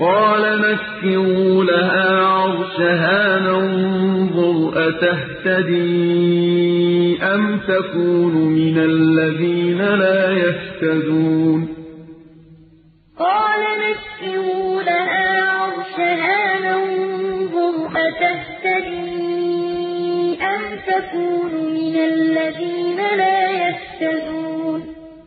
قَالَ نَكِّرُوا لَهَا عَرْشَهَا نَنظُرْ أَتَهْتَدِي أَمْ تَكُونُ مِنَ الَّذِينَ لَا يَهْتَدُونَ قَالَ نَكِّرُوا لَهَا عَرْشَهَا نَنظُرْ أَتَهْتَدِي أَمْ تَكُونُ